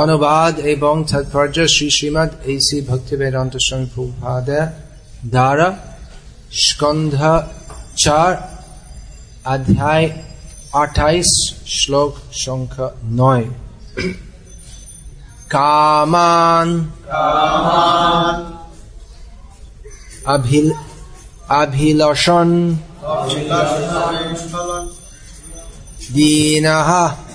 অনুবাদ এবং তাৎপর্য শ্রী শ্রীমদ এসি ভক্তি বেদান্ত স্বামী প্রভুপাদের দ্বারা স্কন্ধ চার অধ্যায় আঠাইশ শ্লোক সংখ্যা নয়। কামান অভিল অভিলষণ দীনः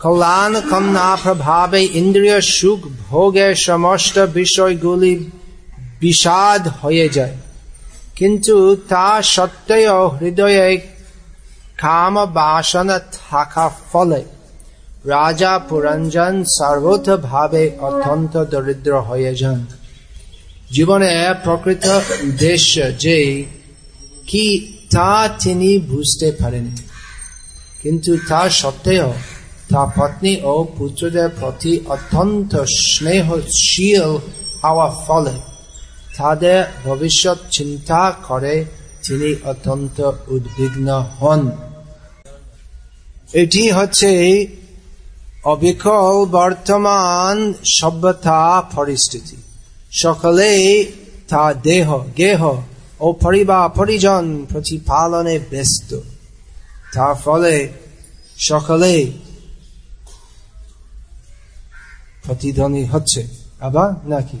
কল্যাণ কন্যা প্রভাবে ইন্দ্রিয় সুখ ভোগে সমস্ত বিষয়গুলি বিষাদ হয়ে যায় কিন্তু তা সত্ত্বেও হৃদয়ে কাম বাসনা থাকা ফলে রাজা পুরঞ্জন সর্বতভাবে অত্যন্ত দরিদ্র হয়ে যান জীবনে প্রকৃত উদ্দেশ্য যে কি তা তিনি বুঝতে পারেন কিন্তু তা সত্ত্বেও তা পত্নী ও পুত্রদের প্রতি অত্যন্ত স্নেহশীল হওয়া ফলে তাদের ভবিষ্যৎ চিন্তা করে তিনি অত্যন্ত উদ্বিগ্ন হন এটি হচ্ছে অবিকল বর্তমান সভ্যতা পরিস্থিতি সকলে তা দেহ গেহ ও পরিবার পরিজন প্রতিপালনে ব্যস্ত তার ফলে সকলে প্রতিধ্বনি হচ্ছে। আবার নাকি?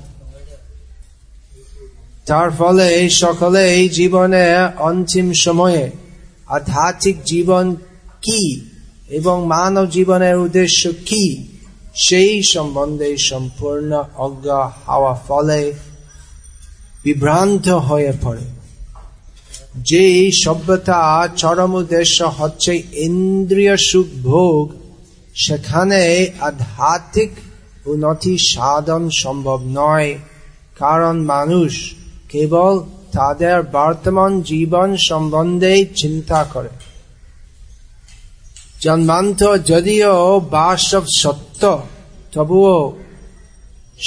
তার ফলে সকলে এই জীবনে অন্তিম সময়ে আধ্যাত্মিক জীবন কি এবং মানব জীবনের উদ্দেশ্য কি, সেই সম্বন্ধে সম্পূর্ণ অজ্ঞা হওয়া ফলে বিভ্রান্ত হয়ে পড়ে। যে সভ্যতা চরম উদ্দেশ্য হচ্ছে ইন্দ্রিয় সুখ ভোগ, সেখানে আধ্যাত্মিক উন্নতি সাধন সম্ভব নয়। কারণ মানুষ কেবল তাদের বর্তমান জীবন সম্বন্ধে চিন্তা করে। জন্মান্ত যদিও বাস্তব সত্য, তবুও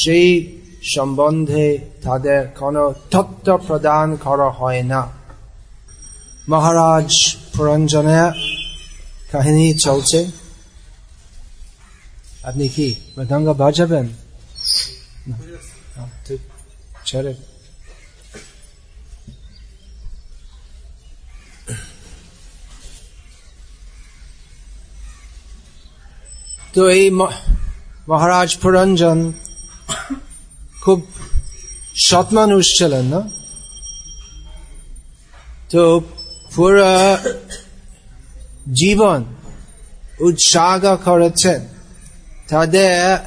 সেই সম্বন্ধে তাদের কোনো তত্ত্ব প্রদান করা হয় না। মহারাজ পুরঞ্জনের কাহিনী চলছে। আপনি কি মৃদঙ্গ বাজাবেন ছেড়ে তো এই মহারাজ পুরঞ্জন খুব সৎ মানুষ ছিলেন না? তো পুরা জীবন উৎসাহ করেছেন। তাদের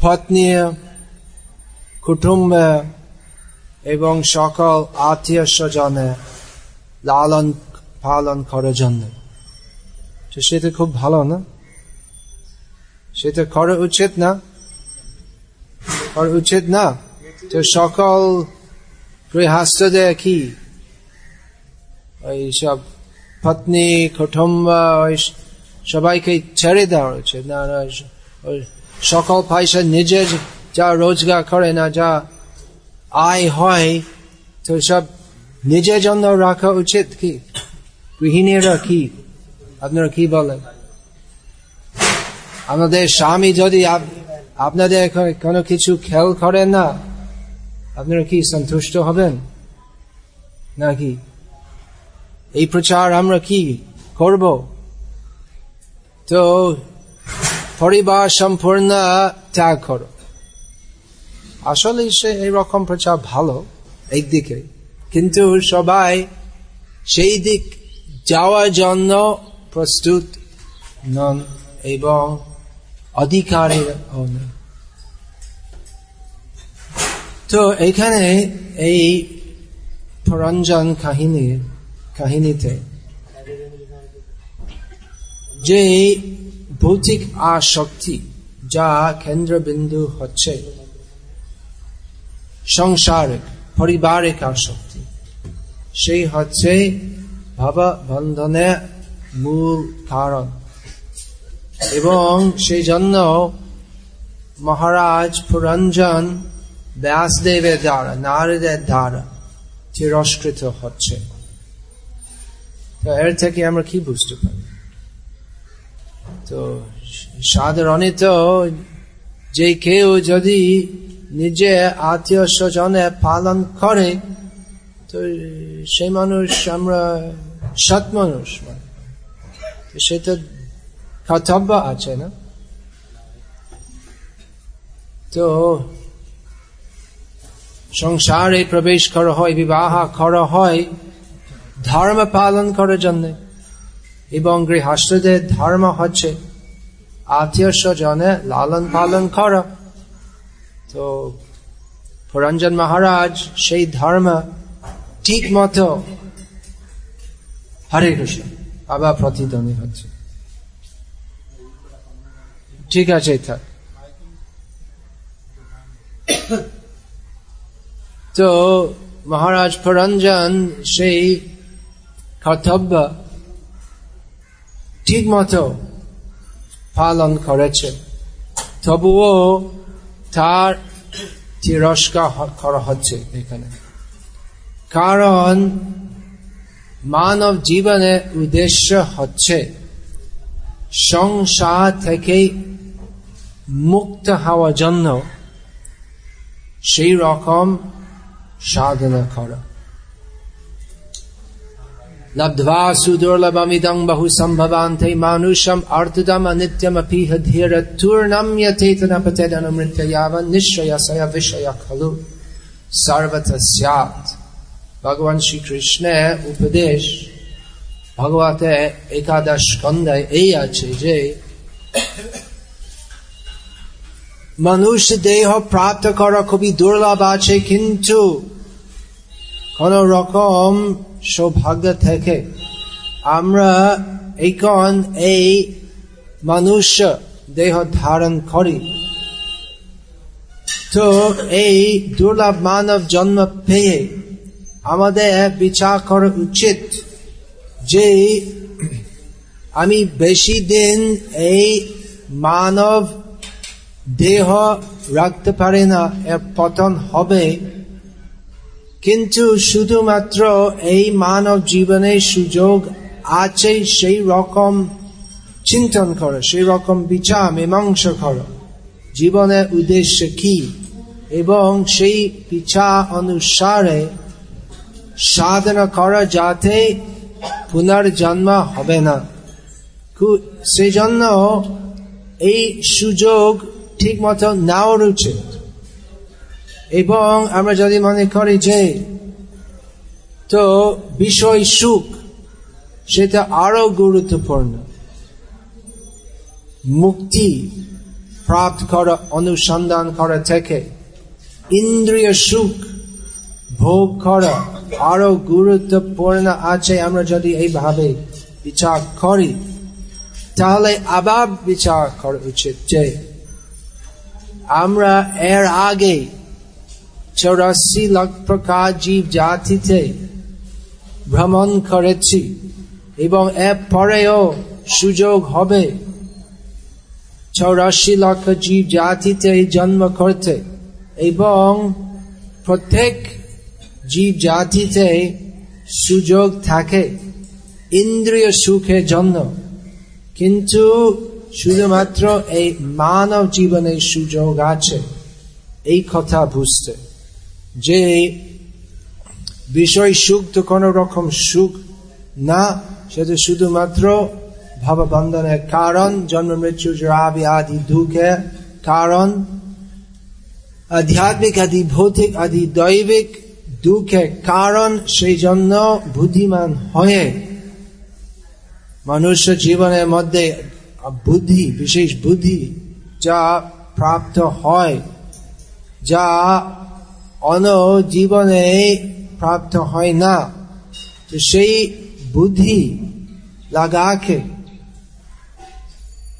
পত্নী, কুটুম্ব এবং সকল আত্মীয় স্বজনে লালন পালন করার জন্য। তো সেটা খুব ভালো না? সেটা করা উচিত না? করা উচিত না? তো সকল গৃহস্থদের কি? ওই সব পত্নী, কুটুম্ব সবাইকে ছেড়ে দেওয়া উচিত না সকল পয়সা নিজের যা রোজগার করে না, যা আয় হয়, তো সব নিজের জন্য রাখা উচিত কি? গৃহিণীরা কি? আপনারা কি বলেন? আমাদের স্বামী যদি আপনাদের কোনো কিছু খেয়াল করেন না, আপনারা কি সন্তুষ্ট হবেন? নাকি? এই প্রচার আমরা কি করব? তো পরিবার সম্পূর্ণ ত্যাগ করো। আসলে সে এইরকম প্রচার ভালো একদিকে কিন্তু সবাই সেই দিক যাওয়ার জন্য প্রস্তুত নন এবং অধিকারের তো এখানে এই পুরঞ্জন কাহিনী কাহিনীতে যে ভৌতিক আসক্তি যা কেন্দ্রবিন্দু হচ্ছে সংসারিক, পারিবারিক আসক্তি, সেই হচ্ছে ভাব বন্ধনের মূল কারণ। এবং সেই জন্য মহারাজ পুরঞ্জন ব্যাসদেবের দ্বারা, নারীদের দ্বারা তিরস্কৃত হচ্ছে। এর থেকে আমরা কি বুঝতে পারি? তো সাধারণত যে কেউ যদি নিজে আত্মীয় স্বজনে পালন করে, তো সেই মানুষ আমরা সৎ মানুষ সেটা কর্তব্য আছে না? তো সংসারে প্রবেশ করা হয়, বিবাহ করা হয়, ধর্ম পালন করার জন্য। এবং গৃহস্থদের ধর্ম হচ্ছে আত্মীয় স্বজনে লালন পালন করা। তো পুরঞ্জন মহারাজ সেই ধর্ম ঠিক মতো হরে কৃষ্ণ আবার প্রতিদ্বন্দ্বী হচ্ছে। ঠিক আছে তো মহারাজ পুরঞ্জন সেই কর্তব্য ঠিক মতো পালন করেছে। তবুও তার তিরস্কার করা হচ্ছে এখানে। কারণ মানব জীবনের উদ্দেশ্য হচ্ছে সংসার থেকে মুক্ত হওয়ার জন্য সেই রকম সাধনা করা। Labdva sudurla bamidang bahu sambhavante manusham artudam anityam apiha dhira turnam yatetana patedana mrityayava nishaya saya vishaya kalu sarvata syat. Bhagavan Sri Krishna Upadesh Bhagavate Ekadash Kandai এই আছে যে মানুষ দেহ প্রাপ্ত করা খুবই দুর্লভ আছে কিন্তু কোন রকম সৌভাগ্য থেকে আমরা এখন এই মানুষ দেহ ধারণ করি। তো এই দুর্লভ মানব জন্ম পেয়ে আমাদের বিচার করা উচিত যে আমি বেশি দিন এই মানব দেহ রাখতে পারি না, এর পতন হবে কিন্তু শুধুমাত্র এই মানব জীবনে সুযোগ আছে সেই রকম চিন্তন করো, সেই রকম বিচার, মীমাংসা করো। জীবনের উদ্দেশ্য কি? এবং সেই বিচার অনুসারে সাধনা করা যাতে পুনর্জন্ম হবে না। সেই জন্য এই সুযোগ ঠিক মতো নেওয়ার উচিত এবং আমরা যদি মনে করি যে, তো বিষয় সুখ, সেটা আরও গুরুত্বপূর্ণ। মুক্তি প্রাপ্ত করা, অনুসন্ধান করা থেকে ইন্দ্রিয় সুখ ভোগ করা আরও গুরুত্বপূর্ণ আছে। আমরা যদি এইভাবে বিচার করি, তাহলে আবার বিচার করা উচিত যে, আমরা এর আগে চৌরাশি লাখ প্রকার জীব জাতিতে ভ্রমণ করেছি এবং এর পরেও সুযোগ হবে। চৌরাশি লক্ষ জীব জাতিতে জন্ম করতে এবং প্রত্যেক জীব জাতিতে সুযোগ থাকে, ইন্দ্রিয় সুখের জন্য। কিন্তু শুধুমাত্র এই মানব জীবনে সুযোগ আছে, এই কথা বুঝতে। যে বিষয় সুখ তো কোন রকম সুখ না সেটা শুধুমাত্র ভাববন্ধনের কারণ, জন্ম, মৃত্যু আদি দুঃখের কারণ, আধ্যাত্মিক আদি ভৌতিক আদি দৈবিক দুঃখের কারণ, সেই জন্য বুদ্ধিমান হয়ে মনুষ্য জীবনের মধ্যে বুদ্ধি, বিশেষ বুদ্ধি যা প্রাপ্ত হয়, যা অন জীবনে প্রাপ্ত হয় না। সেই বুদ্ধি লাগাকে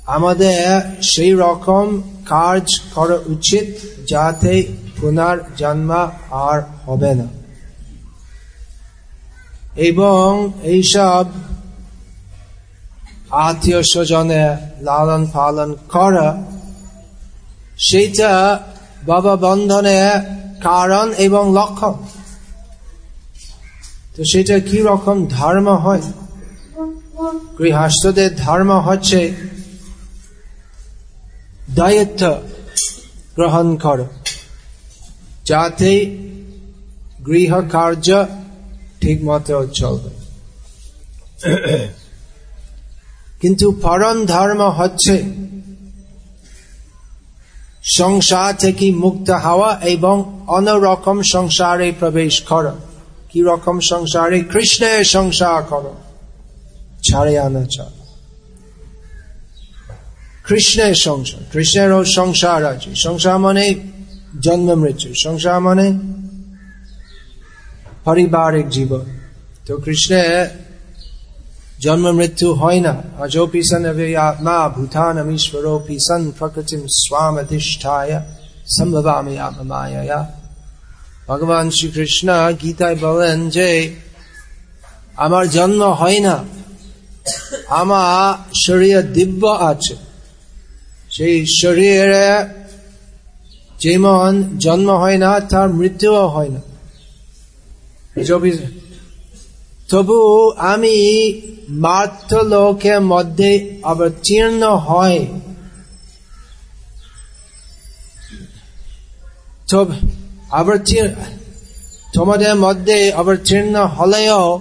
আমাদের সেই রকম কাজ করা উচিত যাতে পুনর্জন্ম আর হবে না। এবং এইসব আত্মীয় স্বজনে লালন পালন করা সেটা বাবা বন্ধনে কারণ এবং লক্ষণ। তো সেটা কি রকম ধর্ম হয়? গৃহস্থদের ধর্ম হচ্ছে দায়িত্ব গ্রহণ কর, যাতে গৃহ কার্য ঠিক মতো চলবে। কিন্তু পরম ধর্ম হচ্ছে সংসার থেকে মুক্ত হওয়া এবং অন্যরকম সংসারে প্রবেশ করা। কি রকম সংসারে? কৃষ্ণের সংসার করো। ছাড়ে আনা চাও কৃষ্ণের সংসার। কৃষ্ণেরও সংসার আছে। সংসার মানে জন্ম মৃত্যু। সংসার মানে পারিবারিক জীবন। তো কৃষ্ণের জন্ম মৃত্যু হয় না। অজোপি সন আত্মা ভূতানম ঈশ্বরোপি সন প্রকৃতিম স্বাম অধিষ্ঠায় সম্ভবামি আত্মমায়া ভগবান শ্রীকৃষ্ণ গীতায় বলেন যে, আমার জন্ম হয় না। আমার শরীর দিব্য আছে। সেই শরীরে যেমন জন্ম হয় না, তার মৃত্যুও হয় না। তবু আমি মাত্র লোকের মধ্যে অবতীর্ণ হয়। তোমাদের মধ্যে অবতীর্ণ হলেও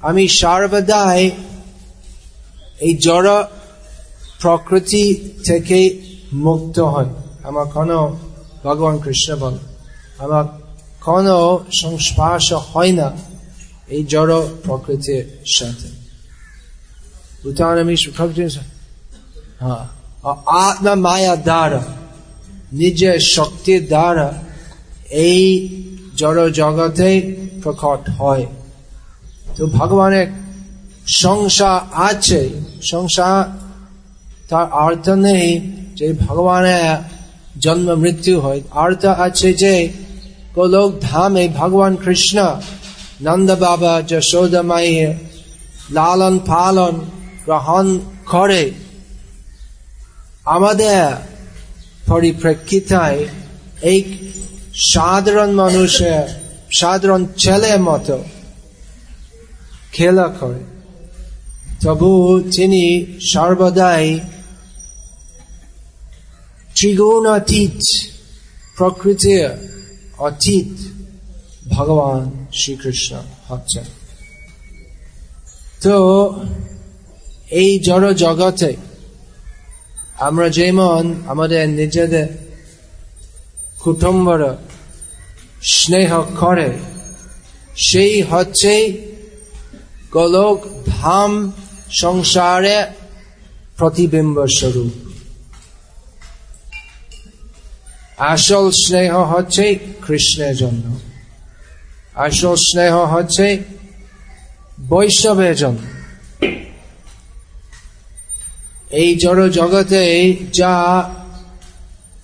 আমি সর্বদাই এই জড় প্রকৃতি থেকে মুক্ত হয় আমার কোন ভগবান কৃষ্ণ বল। আমার কোন সংস্পর্শ হয় না। এই জড় প্রকৃতির সাথে। হ্যাঁ। আত্মা মায়া দ্বারা, নিজের শক্তির দ্বারা এই জড় জগতে প্রকট হয়। তো ভগবানের সংসার আছে। সংসার, তার অর্থ নেই যে ভগবানের জন্ম মৃত্যু হয়। অর্থ আছে যে গোলক ধামে ভগবান কৃষ্ণ নন্দ বাবা যশোদা মায়ের লালন পালন গ্রহণ করে আমাদের পরিপ্রেক্ষিতায় এই সাধারণ মানুষের সাধারণ ছেলের মতো খেলা করে। তবু তিনি সর্বদাই ত্রিগুণ অতীত প্রকৃতির অতীত ভগবান। শ্রীকৃষ্ণ হচ্ছেন। তো, এই জড় জগতে আমরা যেমন আমাদের নিজেদের কুটুম্বর স্নেহ করে, সেই হচ্ছে গোলক ধাম সংসারে প্রতিবিম্ব স্বরূপ। আসল স্নেহ হচ্ছে কৃষ্ণের জন্য। আসল স্নেহ হচ্ছে বৈষ্ণবের জন্য। এই জড় জগতে যা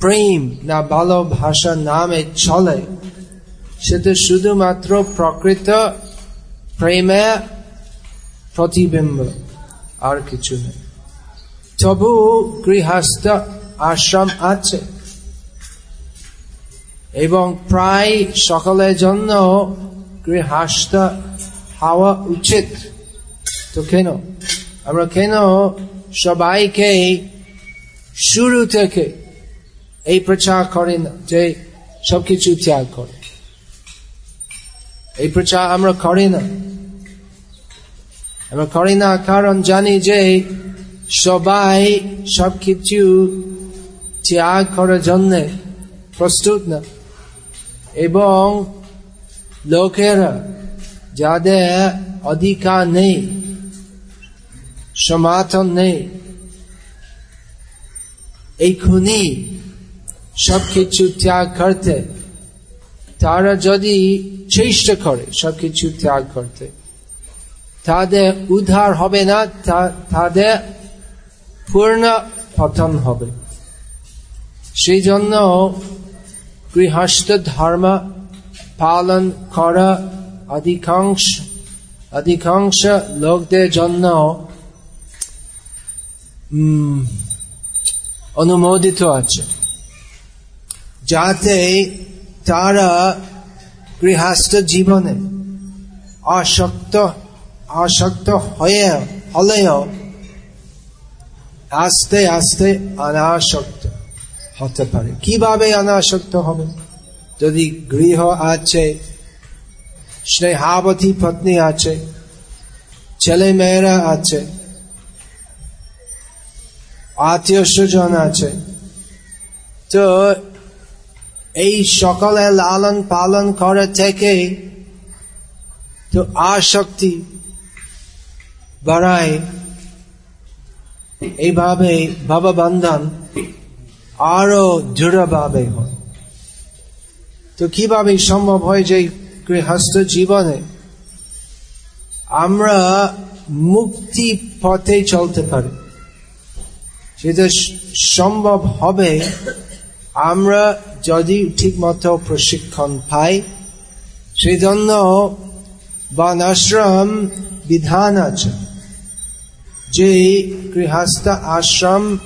প্রেম না ভালোবাসা নামে চলে, সেটা শুধুমাত্র প্রকৃত প্রেমে প্রতিবিম্ব, আর কিছু নেই। তবু গৃহস্থ আশ্রম আছে। এবং প্রায় সকলের জন্য গৃহস্থ হওয়া উচিত। তো কেন? আমরা কেন সবাইকে শুরু থেকে এই প্রচার করি না, যে সবকিছু ত্যাগ করে? এই প্রচার আমরা করি না। আমরা করি না কারণ জানি যে সবাই সবকিছু ত্যাগ করার জন্য প্রস্তুত না। এবং লোকেরা যাদের অধিকার নেই সমাধান নেই, এইখুনি সবকিছু ত্যাগ করতে, তারা যদি চেষ্টা করে সবকিছু ত্যাগ করতে, তাদের উদ্ধার হবে না তাদের পূর্ণ পতন হবে। সেই জন্য গৃহস্থ ধর্ম পালন করা অধিকাংশ অধিকাংশ লোকদের জন্য অনুমোদিত আছে যাতে তারা গৃহস্থ জীবনে আসক্ত আসক্ত হয়ে হলেও আস্তে আস্তে অনাসক্ত হতে পারে। কীভাবে অনাসক্ত হবে? যদি গৃহ আছে স্নেহাবতী পত্নী আছে ছেলে মেয়েরা আছে আত্মীয় স্বজন আছে, তো এই সকলে লালন পালন করে থেকে তো আসক্তি বাড়ায়। এইভাবে বন্ধন আরও দৃঢ়ভাবে হয়। তো কীভাবে সম্ভব হয় যে গৃহস্থ জীবনে আমরা মুক্তি পথে চলতে পারি? সেটা সম্ভব হবে আমরা যদি ঠিক মতো প্রশিক্ষণ পাই। সেই জন্য বনাশ্রম বিধান আছে যে গৃহস্থ আশ্রম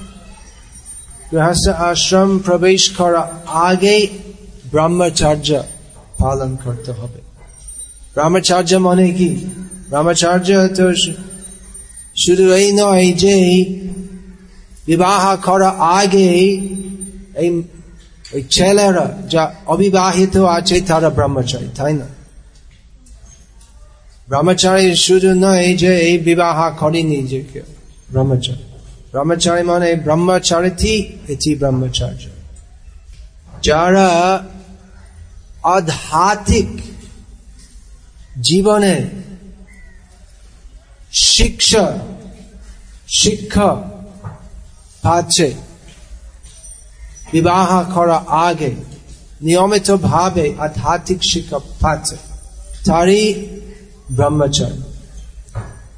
গৃহস্থ আশ্রম প্রবেশ করা আগে ব্রহ্মচার্য পালন করতে হবে ব্রহ্মচার্য মানে কি ব্রহ্মচার্য তো শুধু এই নয় যে বিবাহ করা আগে এই ওই ছেলেরা যা অবিবাহিত আছে তারা ব্রহ্মচারী তাই না ব্রহ্মচারী শুধু নয় যে এই বিবাহ করেনি যে কেউ ব্রহ্মচারী ব্রহ্মচারী মানে ব্রহ্মচারী এটি ব্রহ্মচার্য। যারা আধ্যাত্মিক জীবনে শিক্ষা শিক্ষা পাচ্ছে, বিবাহ করা আগে নিয়মিত ভাবে আধ্যাত্মিক শিক্ষা পাচ্ছে, তারই ব্রহ্মচারী।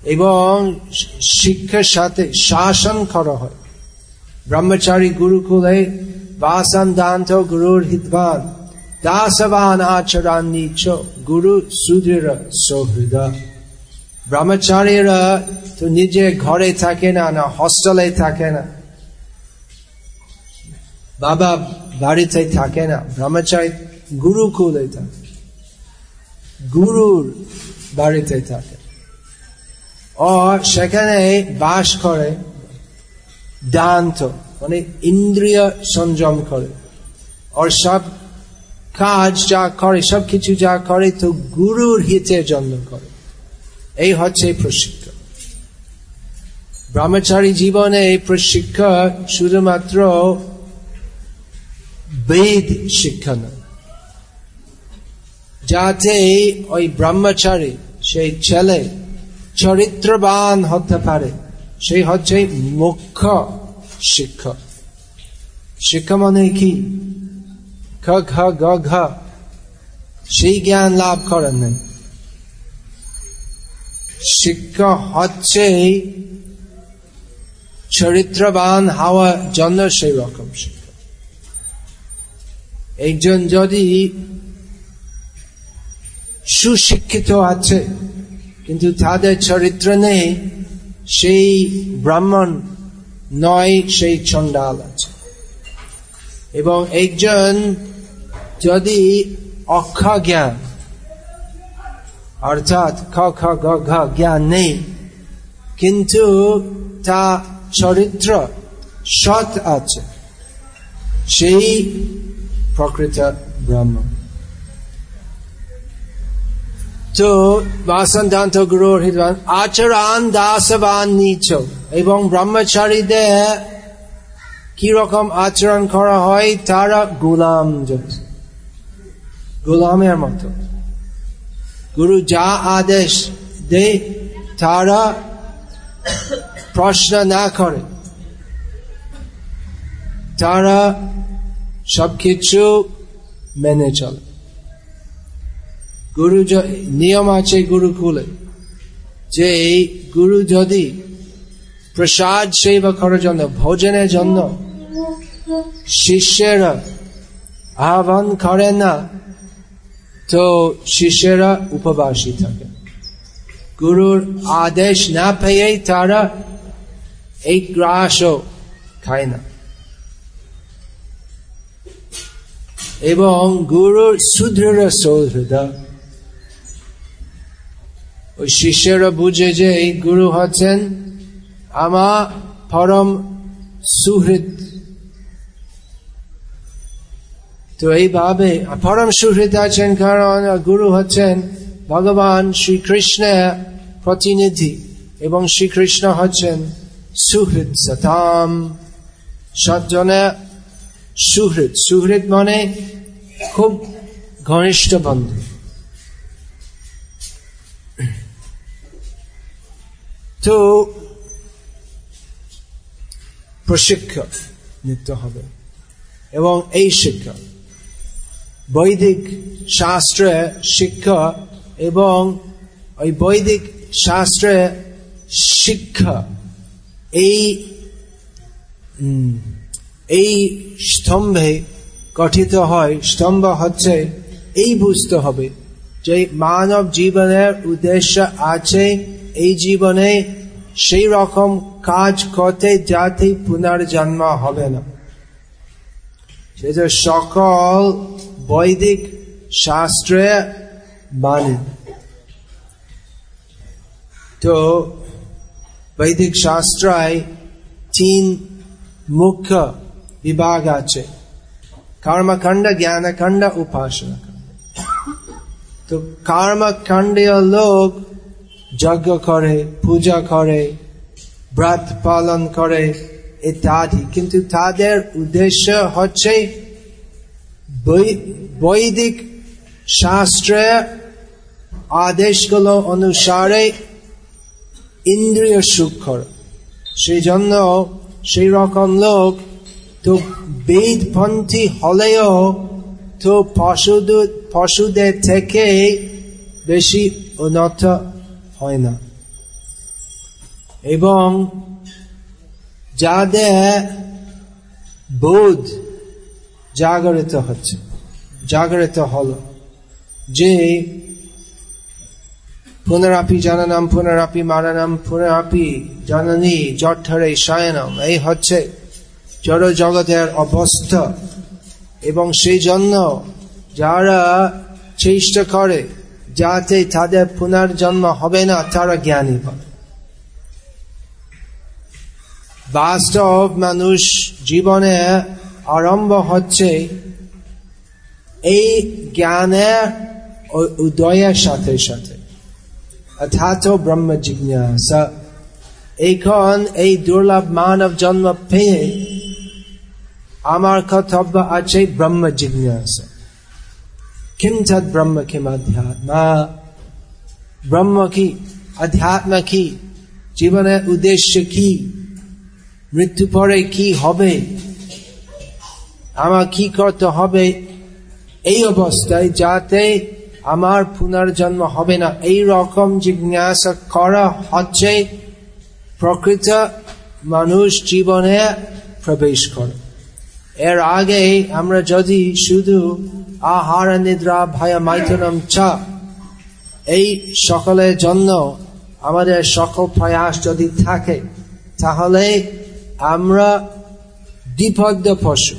এবং শিক্ষার সাথে শাসন করা হয়। ব্রহ্মচারী গুরুকুলে বাসন গুরুর হিতবান। দাসবান আচরণ নিচ গুরু সুদৃঢ় সৌহৃদ। ব্রহ্মচারীরা তো নিজে ঘরে থাকে না না হস্টেলে থাকে না। বাবা বাড়িতে থাকে না, ব্রহ্মচারী গুরুকুলে থাকে। গুরুর বাড়িতে থাকে। ও সেখানে বাস করে, দান্ত মানে ইন্দ্রিয় সংযম করে। ওর সব কাজ যা করে, সব কিছু যা করে, তো গুরুর হিতের জন্য করে। এই হচ্ছে প্রশিক্ষণ। ব্রহ্মচারী জীবনে এই প্রশিক্ষণ শুধুমাত্র বেদ শিক্ষা নয়। যাতে ওই ব্রহ্মচারী, সেই ছেলে চরিত্রবান হতে পারে। সেই হচ্ছে মুখ্য শিক্ষক। শিক্ষা মানে কি? খ খ গ, ঘ। সেই জ্ঞান লাভ করেন শিক্ষা হচ্ছে চরিত্রবান হওয়ার জন্য সেই রকম শিক্ষা একজন যদি সুশিক্ষিত আছে কিন্তু তাদের চরিত্র নেই, সেই ব্রাহ্মণ নয়, সেই চন্ডাল আছে। এবং একজন যদি অক্ষ জ্ঞান অর্থাৎ খ খ, গ, ঘ, জ্ঞান নেই, কিন্তু তা চরিত্র সৎ আছে, সেই প্রকৃত ব্রহ্ম তো বাসন্তান্ত গুরুর হিতবান আচরণ দাসবান নিচ এবং ব্রহ্মচারীদের কি রকম আচরণ করা হয় তারা গোলাম গোলামের মতো গুরু যা আদেশ দে তারা প্রশ্ন না করে তারা সবকিছু মেনে চলে গুরু নিয়ম আছে গুরুকুলে। যে এই গুরু যদি প্রসাদ সেবা করার জন্য, ভোজনের জন্য শিষ্যেরা আহ্বান করে না, তো শিষ্যেরা উপবাসী থাকে। গুরুর আদেশ না পেয়ে তারা এই গ্রাসও খায় না। এবং গুরুর সুদৃঢ় সৌহৃদা ওই শিষ্যরা বুঝে যে এই গুরু হচ্ছেন আমার পরম সুহৃদ। তো এইভাবে পরম সুহৃদ আছেন কারণ গুরু হচ্ছেন ভগবান শ্রীকৃষ্ণের প্রতিনিধি এবং শ্রীকৃষ্ণ হচ্ছেন সুহৃদ সতাম। সজ্জনে সুহৃদ। সুহৃদ মানে খুব ঘনিষ্ঠ বন্ধু। তো প্রশিক্ষা নিতে হবে এবং এই শিক্ষা, বৈদিক শাস্ত্রে শিক্ষা এবং ওই বৈদিক শাস্ত্রে শিক্ষা, এই এই স্তম্ভে গঠিত হয়, স্তম্ভ হচ্ছে এই বুঝতে হবে যে মানব জীবনের উদ্দেশ্য আছে এই জীবনে সেই রকম কাজ করতে যাতে পুনর্জন্ম হবে না। সেটা সকল বৈদিক শাস্ত্রে মানে। তো বৈদিক শাস্ত্রায় তিন মুখ্য বিভাগ আছে। কর্মখণ্ড জ্ঞানখণ্ড উপাসনা তো কর্মখণ্ডীয় লোক যজ্ঞ করে, পূজা করে, ব্রত পালন করে, ইত্যাদি। কিন্তু তাদের উদ্দেশ্য হচ্ছে বৈদিক শাস্ত্রে আদেশগুলো অনুসারে ইন্দ্রিয় সুখ করা সেই জন্য সেই রকম লোক তো বেদপন্থী হলেও তো পশুদের থেকে বেশি উন্নত হয় না। এবং যাদের বোধ জাগরিত হচ্ছে, জাগরিত হল যে পুনরাপি জানানাম, পুনরাপি মারানাম, পুনরাপি জননী, জঠরে শয়নম এই হচ্ছে জড় জগতের অবস্থা। এবং সেই জন্য যারা চেষ্টা করে যাতে তাদের পুনর্জন্ম হবে না, তারা জ্ঞানী হবে। বাস্তব মানুষ জীবনে আরম্ভ হচ্ছে এই জ্ঞানের উদয়ের সাথে সাথে। অর্থাৎ ব্রহ্ম জিজ্ঞাসা এখন এই দুর্লভ মানব জন্ম পেয়ে আমার কর্তব্য আছে ব্রহ্ম জিজ্ঞাসা তৎ ব্রহ্ম কিম আধ্যাত্মা ব্রহ্ম কি আধ্যাত্ম কি জীবনের উদ্দেশ্য কি মৃত্যু পরে কি হবে আমার কি করতে হবে এই অবস্থায় যাতে আমার পুনর্জন্ম হবে না এই রকম জিজ্ঞাসা করা হচ্ছে প্রকৃত মানুষ জীবনে প্রবেশ করে। এর আগে আমরা যদি শুধু আহার, নিদ্রা, ভায়া, মাইথনম চা, এই সকলের জন্য আমাদের সকল প্রয়াস যদি থাকে, তাহলে আমরা দ্বিপদ্য পশু।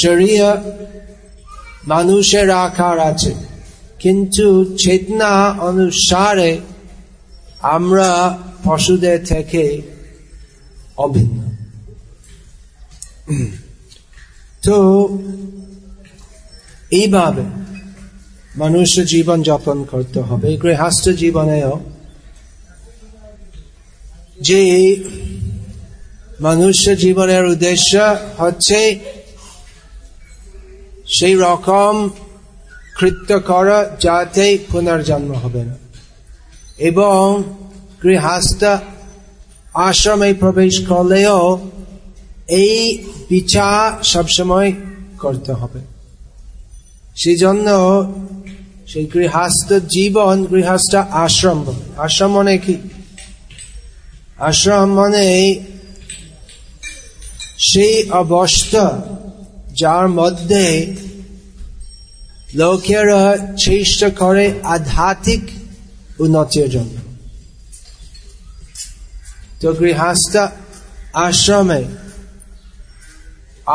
শরীর মানুষের আকার আছে, কিন্তু চেতনা অনুসারে আমরা পশুদের থেকে অভিন্ন। তো এইভাবে মানুষ জীবন যাপন করতে হবে, গৃহস্থ জীবনেও যে মানুষ জীবনের উদ্দেশ্য হচ্ছে সেই রকম কৃত্য করা যাতে পুনর্জন্ম হবে না এবং গৃহস্থ আশ্রমে প্রবেশ করলেও এই বিচার সবসময় করতে হবে। সেই জন্য সেই গৃহস্থ জীবন, গৃহস্থ আশ্রম আশ্রম মানে কি? আশ্রম মানে সেই অবস্থা যার মধ্যে লোকেরা চেষ্টা করে আধ্যাত্মিক উন্নতির জন্য। তো গৃহস্থ আশ্রমে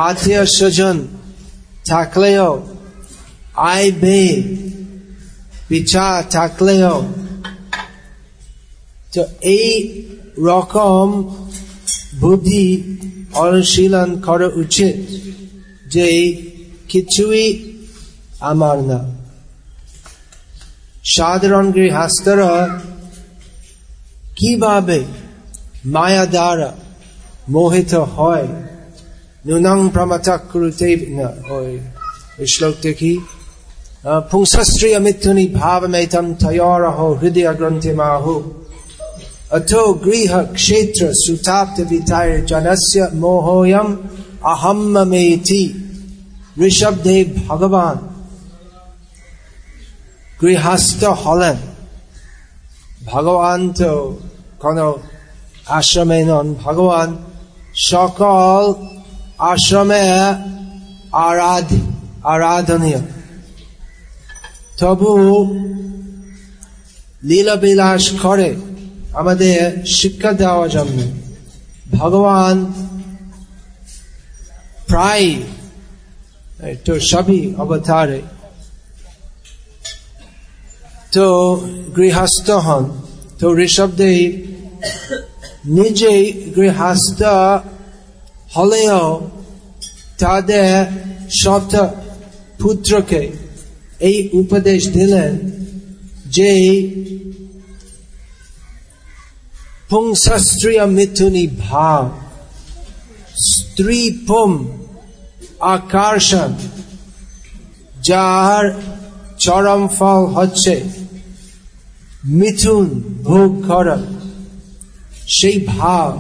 আত্মীয় স্বজন থাকলেও, আয় বে বিচার থাকলেও, তো এই রকম বুদ্ধি অনুশীলন করা উচিত যে কিছুই আমার না। সাধারণ গৃহস্থরা কীভাবে মায়া দ্বারা মোহিত হয়? নুনং প্রমথক কুরুতে ওই শ্লোক দেখি পুংসস্ত্রিয় মিথুনি ভাবমেতম তয়োরহ হৃদয় গ্রন্থি মাহু अथो गृह क्षेत्र सुताप्त विताय जनस्य मोहोयम अहम मेथी ঋষভ দেব ভগবান গৃহস্থ হলেন ভগবান তো কোন আশ্রমে নন ভগবান সকল আশ্রমে আরাধ, আরাধনীয়। তবু লীলা বিলাস করে আমাদের শিক্ষা দেওয়ার জন্য ভগবান প্রায় তো সবই অবতারে। তো গৃহস্থ হন, তো ঋষভদেব নিজেই গৃহস্থ হলেও তাদের শত পুত্রকে এই উপদেশ দিলেন যে পুংসস্ত্রিয় মিথুনি ভাব স্ত্রী পুম আকর্ষণ, যার চরম ফল হচ্ছে মিথুন ভোগ করা। সেই ভাব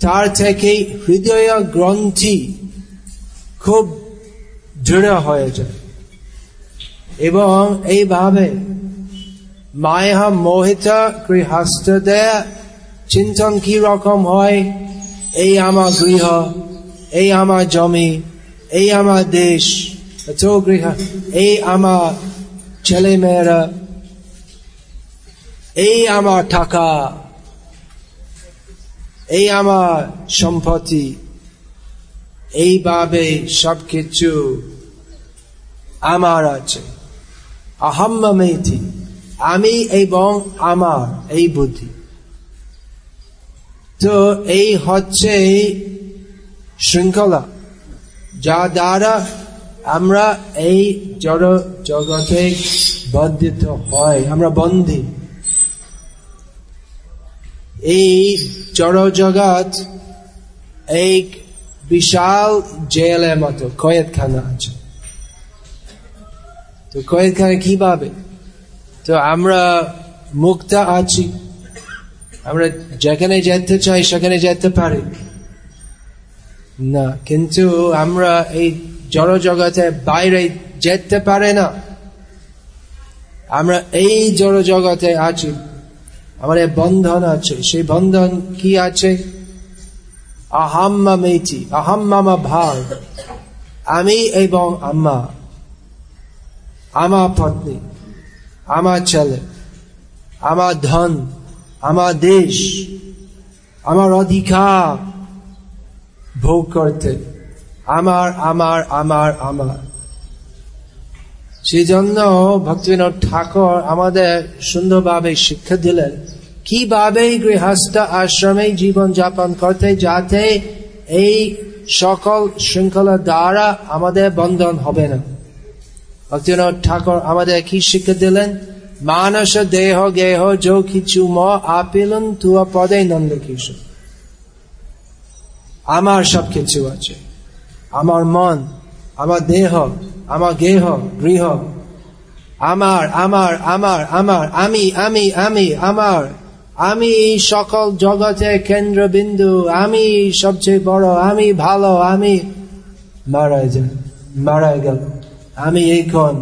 তার থেকে হৃদয় গ্রন্থি খুব দৃঢ় হয়ে যায়। এবং এইভাবে মায়া মোহিত গৃহস্থদের চিন্তন কি রকম হয়? এই আমার গৃহ, এই আমার জমি, এই আমার দেশ গৃহ, এই আমার ছেলে মেয়েরা এই আমার টাকা। এই আমার সম্পত্তি এইভাবে সবকিছু আমার আছে। আহম্মেথি আমি এবং আমার এই বুদ্ধি। তো এই হচ্ছে শৃঙ্খলা, যা দ্বারা আমরা এই জড় জগতে বন্ধিত হয়, আমরা বন্দী। এই জড় জগৎ এক বিশাল জেলের মতো, কয়েদখানা আছে। তো কয়েদখানা কীভাবে? তো আমরা মুক্ত আছি। আমরা যেখানে যেতে চাই, সেখানে যেতে পারি। না, কিন্তু আমরা এই জড় জগতে বাইরে যেতে পারে না। আমরা এই জড় জগতে আছি। আমাদের বন্ধন আছে, সেই বন্ধন কি আছে? আহাম্মা মেটি আহাম্মামা ভাব আমি এবং আম্মা আমার পত্নী আমার ছেলে আমার ধন আমার দেশ, আমার অধিকার ভোগ করতে, আমার আমার আমার আমার। সেই জন্য ভক্তিবিনোদ ঠাকুর আমাদের সুন্দরভাবে শিক্ষা দিলেন, কীভাবে গৃহস্থ আশ্রমে জীবন যাপন করতে যাতে এই সকল শৃঙ্খলা দ্বারা আমাদের বন্ধন হবে না। ভক্তিবিনোদ ঠাকুর আমাদের কি শিক্ষা দিলেন? মানস দেহ গেহ যো কিছু ম আপিলন তুয়া পদে নন্দ কিশোর আমার সব কিছু আছে। আমার মন, আমার দেহ আমার গেহ, গৃহ। আমার আমার আমার আমার, আমি আমি আমি, আমার, আমি সকল জগতের কেন্দ্রবিন্দু, আমি সবচেয়ে বড়, আমি ভালো, আমি মারা যায় মারা গেল। আমি এখন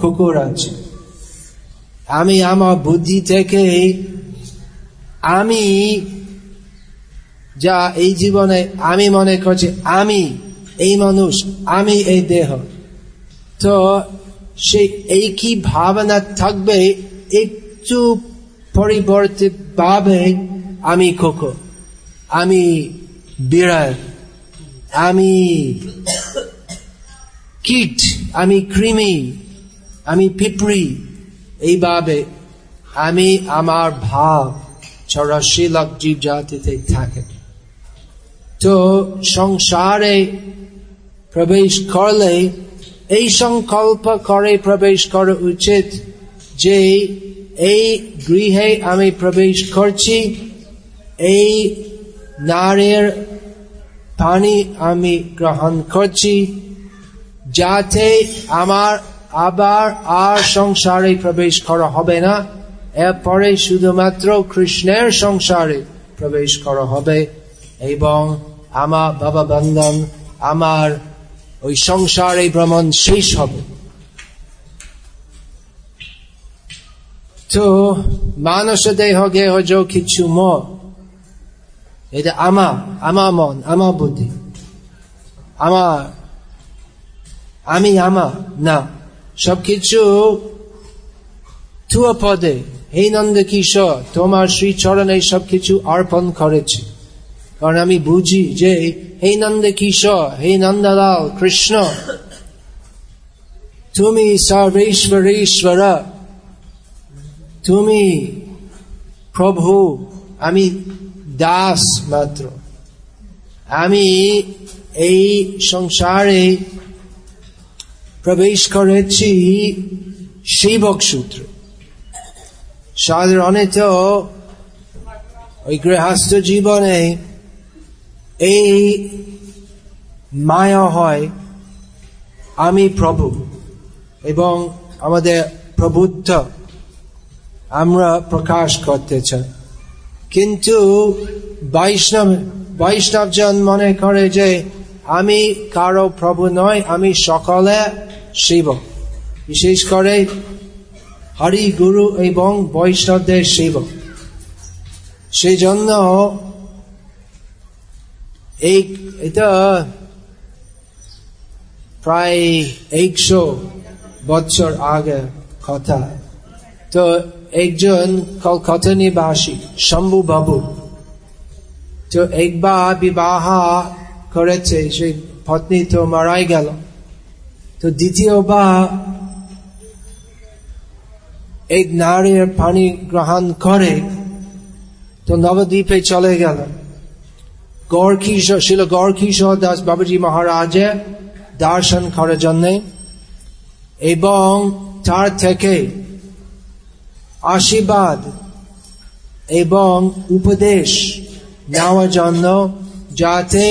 কুকুর আছি। আমি আমার বুদ্ধি থেকে, আমি যা এই জীবনে আমি মনে করছি, আমি এই মানুষ, আমি এই দেহ। তো সেই এই কি ভাবনা থাকবে, একটু পরিবর্তিত ভাবে আমি খোকো। আমি বিড়াল। আমি কীট। আমি কৃমি। আমি পিঁপড়ি। এইভাবে আমি আমার ভাব চরাশীলক জীব জাতিতে থাকে। তো সংসারে প্রবেশ করলে এই সংকল্প করে প্রবেশ করা উচিত যে এই গৃহে আমি প্রবেশ করছি, এই নারীর পানি আমি গ্রহণ করছি যাতে আমার আবার আর সংসারে প্রবেশ করা হবে না। এরপরে শুধুমাত্র কৃষ্ণের সংসারে প্রবেশ করা হবে এবং আমার বাবা বন্ধন, আমার ওই সংসারে ভ্রমণ শেষ হবে। তো মানুষ দেহ, গেহ কিছু ম এটা আমার আমার মন, আমার বুদ্ধি। আমার, আমি আমা না। সবকিছু তুয়া পদে হে নন্দ কিশোর, তোমার শ্রী শ্রীচরণে সবকিছু অর্পণ করেছে। কারণ আমি বুঝি যে, হে নন্দ কিশোর, হে নন্দলাল কৃষ্ণ, তুমি সর্বেশ্বরেশ্বর, তুমি প্রভু, আমি দাস মাত্র। আমি এই সংসারে প্রবেশ করেছি সেবক সূত্র। সাধারণত ওই গৃহস্থ জীবনে এই মায়া হয় আমি প্রভু এবং আমাদের প্রবুদ্ধ আমরা প্রকাশ করতে চাই। কিন্তু বৈষ্ণব বৈষ্ণব বৈষ্ণবজন মনে করে যে আমি কারও প্রভু নয় আমি সকলে শিব। বিশেষ করে হরি গুরু এবং বৈষ্ণবদের শিব। সেই জন্য এই এটা, প্রায় একশো বছর আগে কথা। তো একজন কলকাতা নিবাসী শম্ভু বাবু, তো একবার বিবাহ করেছে সেই পত্নী তো মারাই গেল। তো দ্বিতীয়বার এক নারীর পানি গ্রহণ করে, তো নবদ্বীপে চলে গেল। গৌর কিশোর ছিল গৌর দাস বাবাজি মহারাজে দর্শন করার জন্য এবং তার থেকে আশীর্বাদ এবং উপদেশ নেওয়ার জন্য যাতে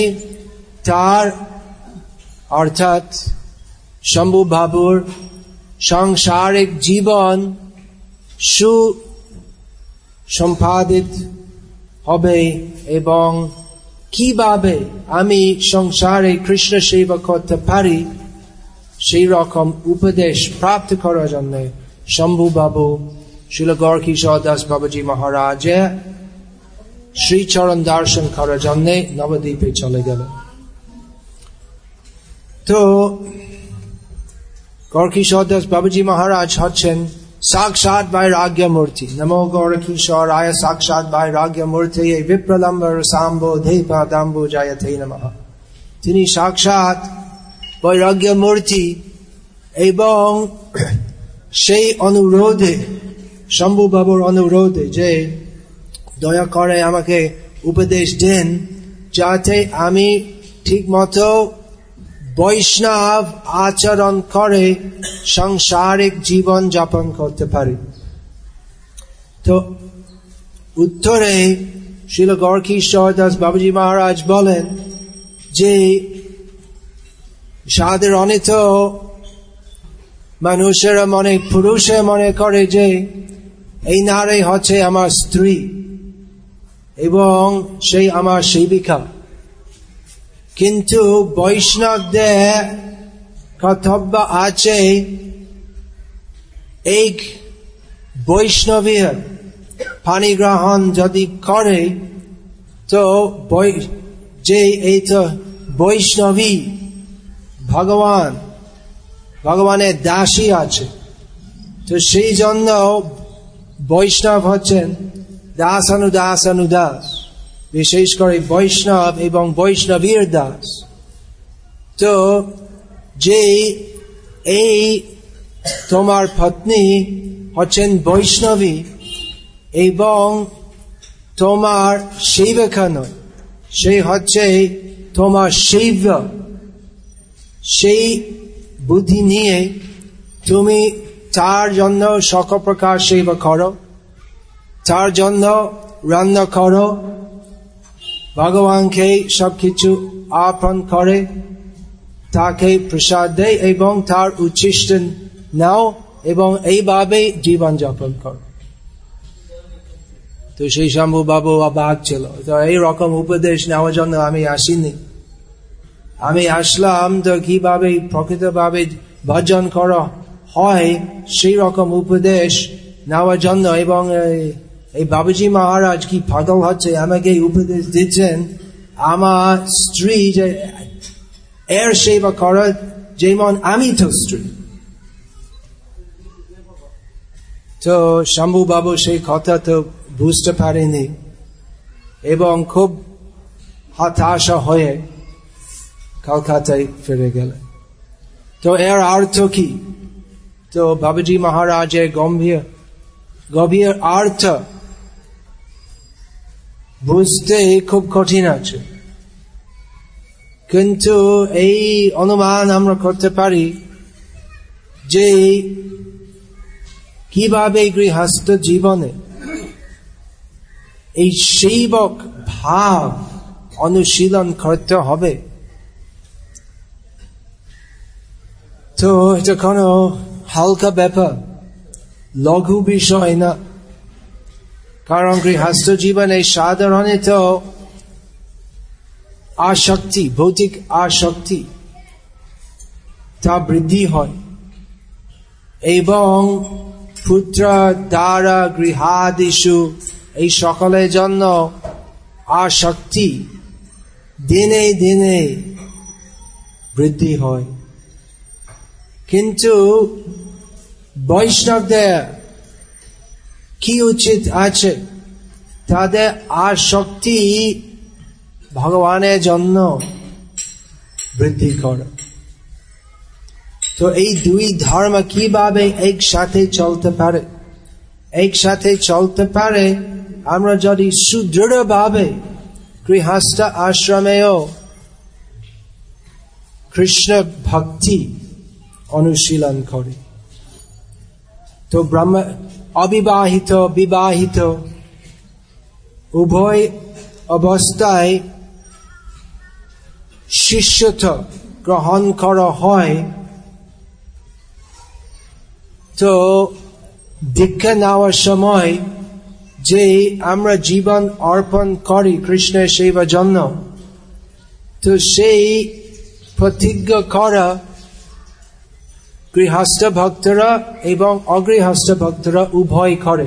তার অর্থাৎ শম্ভু বাবুর সাংসারিক জীবন সু সম্পাদিত হবে এবং কীভাবে আমি সংসারে কৃষ্ণ সেবা করতে পারি, সেই রকম উপদেশ প্রাপ্ত করার জন্য শম্ভু বাবু, শিল গড়কিশোর দাস বাবাজি মহারাজে, শ্রীচরণ দর্শন করার জন্য নবদ্বীপে চলে গেল। তো গড়কিশোর দাস বাবাজি মহারাজ হচ্ছেন সাক্ষাৎ বৈরাগ্য মূর্তি নমো গৌর কিশোরায় সাক্ষাৎ বৈরাগ্য মূর্তি এই বিপ্রলম্বর সাম্বো ধৈপাদাম্বু জয়তে নম তিনি সাক্ষাৎ বৈরাগ্য মূর্তি এবং সেই অনুরোধে শম্ভু বাবুর অনুরোধে যে দয়া করে আমাকে উপদেশ দেন যাতে আমি ঠিক মতো বৈষ্ণব আচরণ করে, সাংসারিক জীবন যাপন করতে পারে। তো উত্তরে শিল গড়কিশোর দাস বাবুজি মহারাজ বলেন যে, সাধারণত মানুষেরা মনে পুরুষে মনে করে যে, এই নারী হচ্ছে আমার স্ত্রী এবং সেই আমার সেবিকা। কিন্তু বৈষ্ণবদের কর্তব্য আছে এই বৈষ্ণবীয় পানি গ্রহণ যদি করে, তো যে এই তো বৈষ্ণবী ভগবান, ভগবানের দাসী আছে, তো সেই জন্য বৈষ্ণব হচ্ছেন দাস অনুদাস অনুদাস বিশেষ করে বৈষ্ণব এবং বৈষ্ণবীর দাস। তো যে এই তোমার পত্নী হচ্ছেন বৈষ্ণবী এবং তোমার সেবিকা সেই হচ্ছে তোমার শৈব সেই বুদ্ধি নিয়ে তুমি তার জন্য সকল প্রকার সেবা করো, তার জন্য রান্না করো ভগবানকে সবকিছু আপন করে, তাকে প্রসাদ দেয় এবং তার উচ্ছিষ্ট নাও এবং এইভাবে জীবন যাপন করো। তো সেই শম্ভু বাবু অবাক ছিল। তো এইরকম উপদেশ নেওয়ার জন্য আমি আসিনি। আমি আসলাম তো কীভাবে প্রকৃতভাবে ভজন করা হয় সেই রকম উপদেশ নেওয়ার জন্য এবং এই বাবুজি মহারাজ কি পাগল হচ্ছে? আমাকে উপদেশ দিচ্ছেন। আমার স্ত্রী যে এর সেবা করা, যেমন আমি তো স্ত্রী। তো শম্ভু বাবু সেই কথা তো বুঝতে পারেনি এবং খুব হতাশা হয়ে কলকাতায় ফিরে গেলেন। তো এর অর্থ কি? তো বাবুজি মহারাজের গম্ভীর, গভীর অর্থ বুঝতে খুব কঠিন আছে। কিন্তু এই অনুমান আমরা করতে পারি যে কীভাবে গৃহস্থ জীবনে এই সেবক ভাব অনুশীলন করতে হবে। তো এটা কোনো হালকা ব্যাপার, লঘু বিষয় না। কারণ গৃহস্থ জীবনে সাধারণত আসক্তি, ভৌতিক আসক্তি তা বৃদ্ধি হয়। এবং পুত্র দ্বারা গৃহাদিশু এই সকলের জন্য আসক্তি দিনে দিনে বৃদ্ধি হয়। কিন্তু বৈষ্ণবদের কি উচিত আছে? তাদের আসক্তি ভগবানের জন্য বৃদ্ধি করা। তো এই দুই ধর্ম কীভাবে একসাথে চলতে পারে? একসাথে চলতে পারে, আমরা যদি সুদৃঢ় ভাবে গৃহস্থ আশ্রমেও কৃষ্ণ ভক্তি অনুশীলন করে। তো ব্রহ্ম অবিবাহিত, বিবাহিত। উভয় অবস্থায় শিষ্যত গ্রহণ করা হয়। তো দীক্ষা নেওয়ার সময় যে আমরা জীবন অর্পণ করি কৃষ্ণের সেবার জন্য, তো সেই প্রতিজ্ঞা করা গৃহস্থ ভক্তরা এবং অগৃহস্থ ভক্তরা উভয় করে।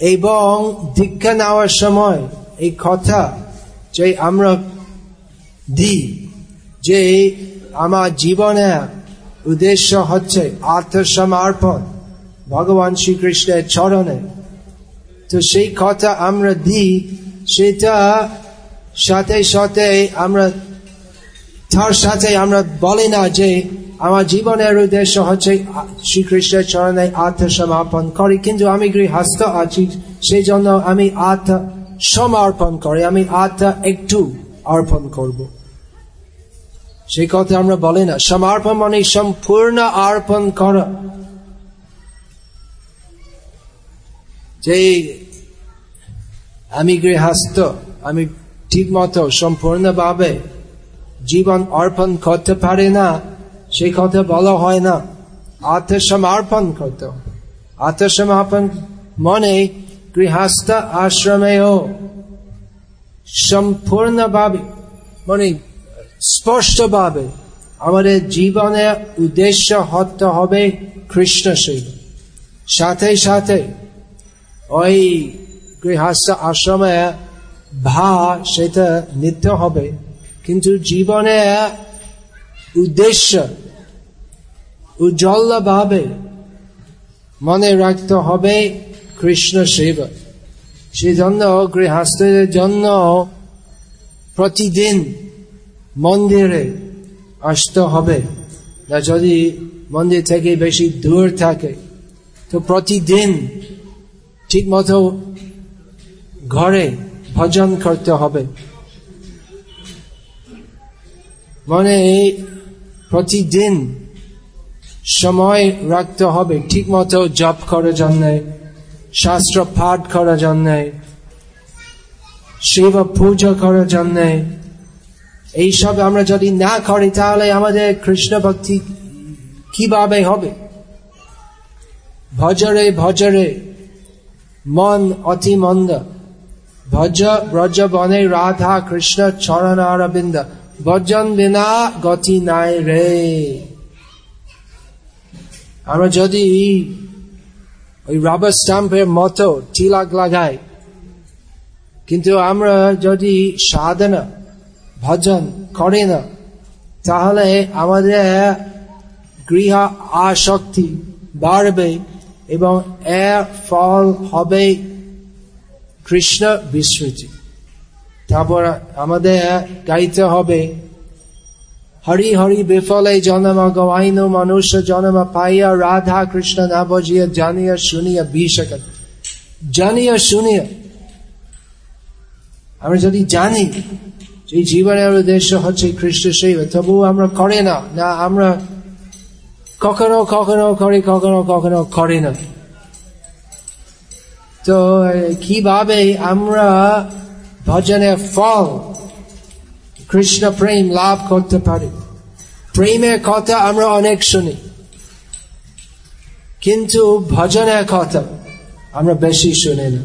এবং দীক্ষা নেওয়ার সময় এই কথা যে আমরা দিই যে আমার জীবনে উদ্দেশ্য হচ্ছে আত্মসমর্পণ ভগবান শ্রীকৃষ্ণের চরণে। তো সেই কথা আমরা দিই সেটা সাথে সাথে আমরা, তার সাথে আমরা বলি না যে আমার জীবনের উদ্দেশ্য হচ্ছে শ্রীকৃষ্ণের চরণে আত্মসমর্পণ করি। কিন্তু আমি গৃহস্থ আছি সেই জন্য আমি আত্ম সমর্পণ করি। আমি আত্মা একটু অর্পণ করব। সেই কথা আমরা বলি না, সমর্পণ মানে সম্পূর্ণ অর্পণ করা। যে আমি গৃহস্থ, আমি ঠিক মতো সম্পূর্ণভাবে জীবন অর্পণ করতে পারি না সেই কথা বলা হয় না। আত্মসমর্পণ করতে আত্মসমর্পণ মনে গৃহস্থ আশ্রমেও সম্পূর্ণভাবে মানে স্পষ্টভাবে আমাদের জীবনের উদ্দেশ্য হতে হবে কৃষ্ণ শৈব সাথে সাথে ওই গৃহস্থ আশ্রমে ভা, সেটা নিতে হবে। কিন্তু জীবনে উদ্দেশ্য উজ্জ্বল ভাবে মনে রাখতে হবে কৃষ্ণ সেবা সেই জন্য গৃহস্থদের জন্য প্রতিদিন মন্দিরে আসতে হবে। না, যদি মন্দির থেকে বেশি দূর থাকে, তো প্রতিদিন ঠিক মতো ঘরে ভজন করতে হবে। মানে প্রতিদিন সময় রাখতে হবে ঠিক মতো জপ করার জন্য, শাস্ত্র পাঠ করার জন্য, সেবা পূজা করার জন্য। এইসব আমরা যদি না করি, তাহলে আমাদের কৃষ্ণ ভক্তি কীভাবে হবে? ভজরে ভজরে মন অতি মন্দ। ভজ ব্রজ বনে রাধা কৃষ্ণ চরণ অরবিন্দ। ভজন বিনা গতি নাই রে। আমরা যদি ওই রাবার স্টাম্পের মতো টিলাক লাগাই, কিন্তু আমরা যদি সাধনা, ভজন করি না, তাহলে আমাদের গৃহ আসক্তি বাড়বে এবং এর ফল হবে কৃষ্ণ বিস্মৃতি। তারপর আমাদের গাইতে হবে। হরি হরি বিফলে জন্ম গওয়াইন মনুষ্য জন্ম পাইয়া রাধা কৃষ্ণ না বজিয়া জানিয়া শুনিয়া বিষক। জানিয়া শুনিয়া। আমরা যদি জানি যে জীবনের উদ্দেশ্য হচ্ছে খ্রিস্ট সেবা, তবু আমরা করে না। না, আমরা কখনো কখনো, করি, কখনো কখনো করি না। তো, কীভাবে আমরা ভজনের ফল কৃষ্ণ প্রেম লাভ করতে পারি প্রেমের কথা আমরা অনেক শুনি কিন্তু ভজনের কথা আমরা বেশি শুনি না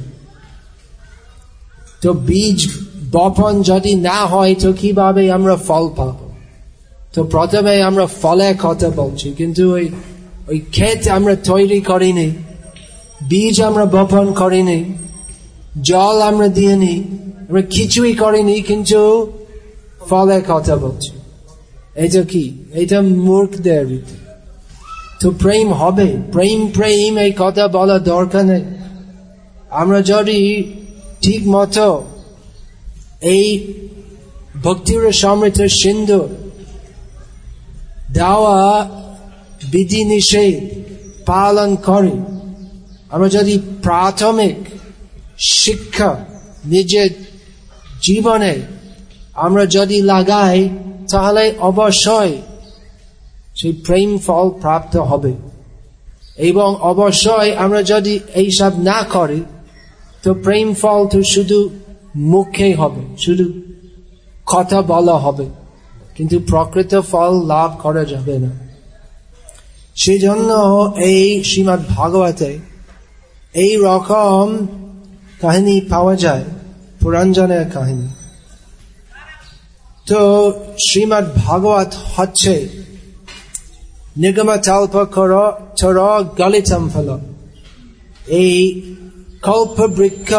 তো বীজ বপন যদি না হয় তো কীভাবে আমরা ফল পাব তো প্রথমে আমরা ফলের কথা বলছি কিন্তু ওই ওই ক্ষেত আমরা তৈরি করিনি বীজ আমরা বপন করিনি জল আমরা দিইনি আমরা কিছুই করিনি কিন্তু ফলের কথা বলছি। এটা কি? এটা মূর্খদের তো প্রেম হবে। প্রেম প্রেম, এই কথা বলা দরকার নেই। আমরা যদি ঠিক মতো এই ভক্তির সমৃদ্ধ সিন্ধু দেওয়া বিধি নিষেধ পালন করি, আমরা যদি প্রাথমিক শিক্ষা নিজের জীবনে আমরা যদি লাগাই, তাহলে অবশ্যই সেই প্রেম ফল প্রাপ্ত হবে। এবং অবশ্যই আমরা যদি এইসব না করি, তো প্রেম ফল তো শুধু মুখে হবে, শুধু কথা বলা হবে। কিন্তু প্রকৃত ফল লাভ করা যাবে না। সেই জন্য এই শ্রীমৎ ভাগবতে এই রকম কাহিনী পাওয়া যায় পুরাঞ্জনের কাহিনী। তো শ্রীমৎ ভাগবত হচ্ছে নিগম তাল্প কর চর গলিতম ফল এই কল্প বৃক্ষ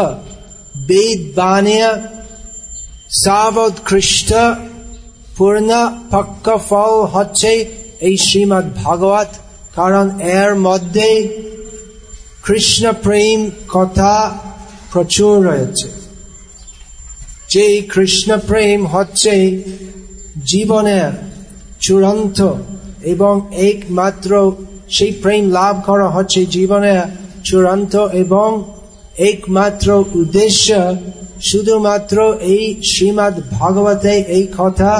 বেদ বানিয়া সাবধ পূর্ণ পক্ষ ফল হচ্ছে এই শ্রীমৎ ভাগবত কারণ এর মধ্যে কৃষ্ণ প্রেম কথা প্রচুর রয়েছে। যে কৃষ্ণ প্রেম হচ্ছে জীবনের চূড়ান্ত এবং একমাত্র সেই প্রেম লাভ করা হচ্ছে জীবনের চূড়ান্ত এবং একমাত্র উদ্দেশ্য শুধুমাত্র এই শ্রীমৎ ভাগবতে এই কথা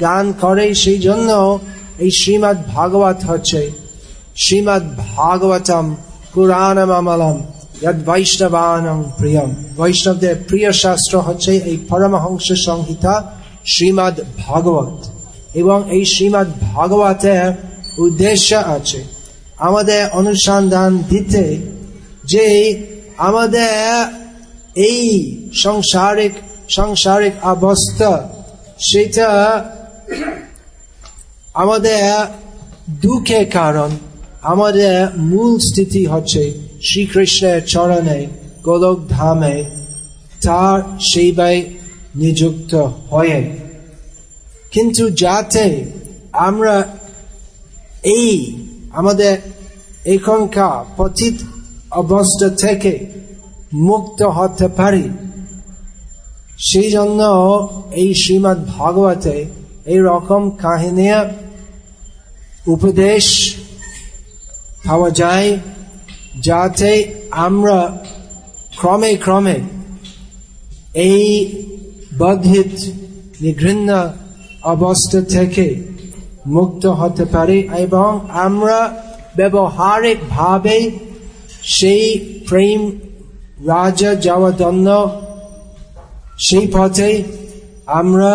গান করে সেই জন্য এই শ্রীমৎ ভাগবত হচ্ছে। শ্রীমৎ ভাগবতম পুরাণমামলম বৈষ্ণবানং প্রিয়ম বৈষ্ণবদের প্রিয় শাস্ত্র হচ্ছে এই পরমহংস সংহিতা শ্রীমৎ ভাগবত এবং এই শ্রীমদ ভাগবতের উদ্দেশ্য আছে আমাদের অনুসন্ধান দিতে যে আমাদের এই সংসারিক সংসারিক অবস্থা, সেটা আমাদের দুঃখের কারণ। আমাদের মূল স্থিতি হচ্ছে শ্রীকৃষ্ণের চরণে গোলক ধামে তার সেবায় নিযুক্ত হয়ে। কিন্তু যাতে আমরা এই আমাদের এখনকার পতিত অবস্থা থেকে মুক্ত হতে পারি সেই জন্য এই শ্রীমৎ ভাগবতে এই রকম কাহিনী উপদেশ পাওয়া যায়, যাতে আমরা ক্রমে ক্রমে এই বধিত নিঘৃণ্য অবস্থা থেকে মুক্ত হতে পারি এবং আমরা ব্যবহারিক ভাবে সেই প্রেম রাজা যাওয়ার জন্য সেই পথে আমরা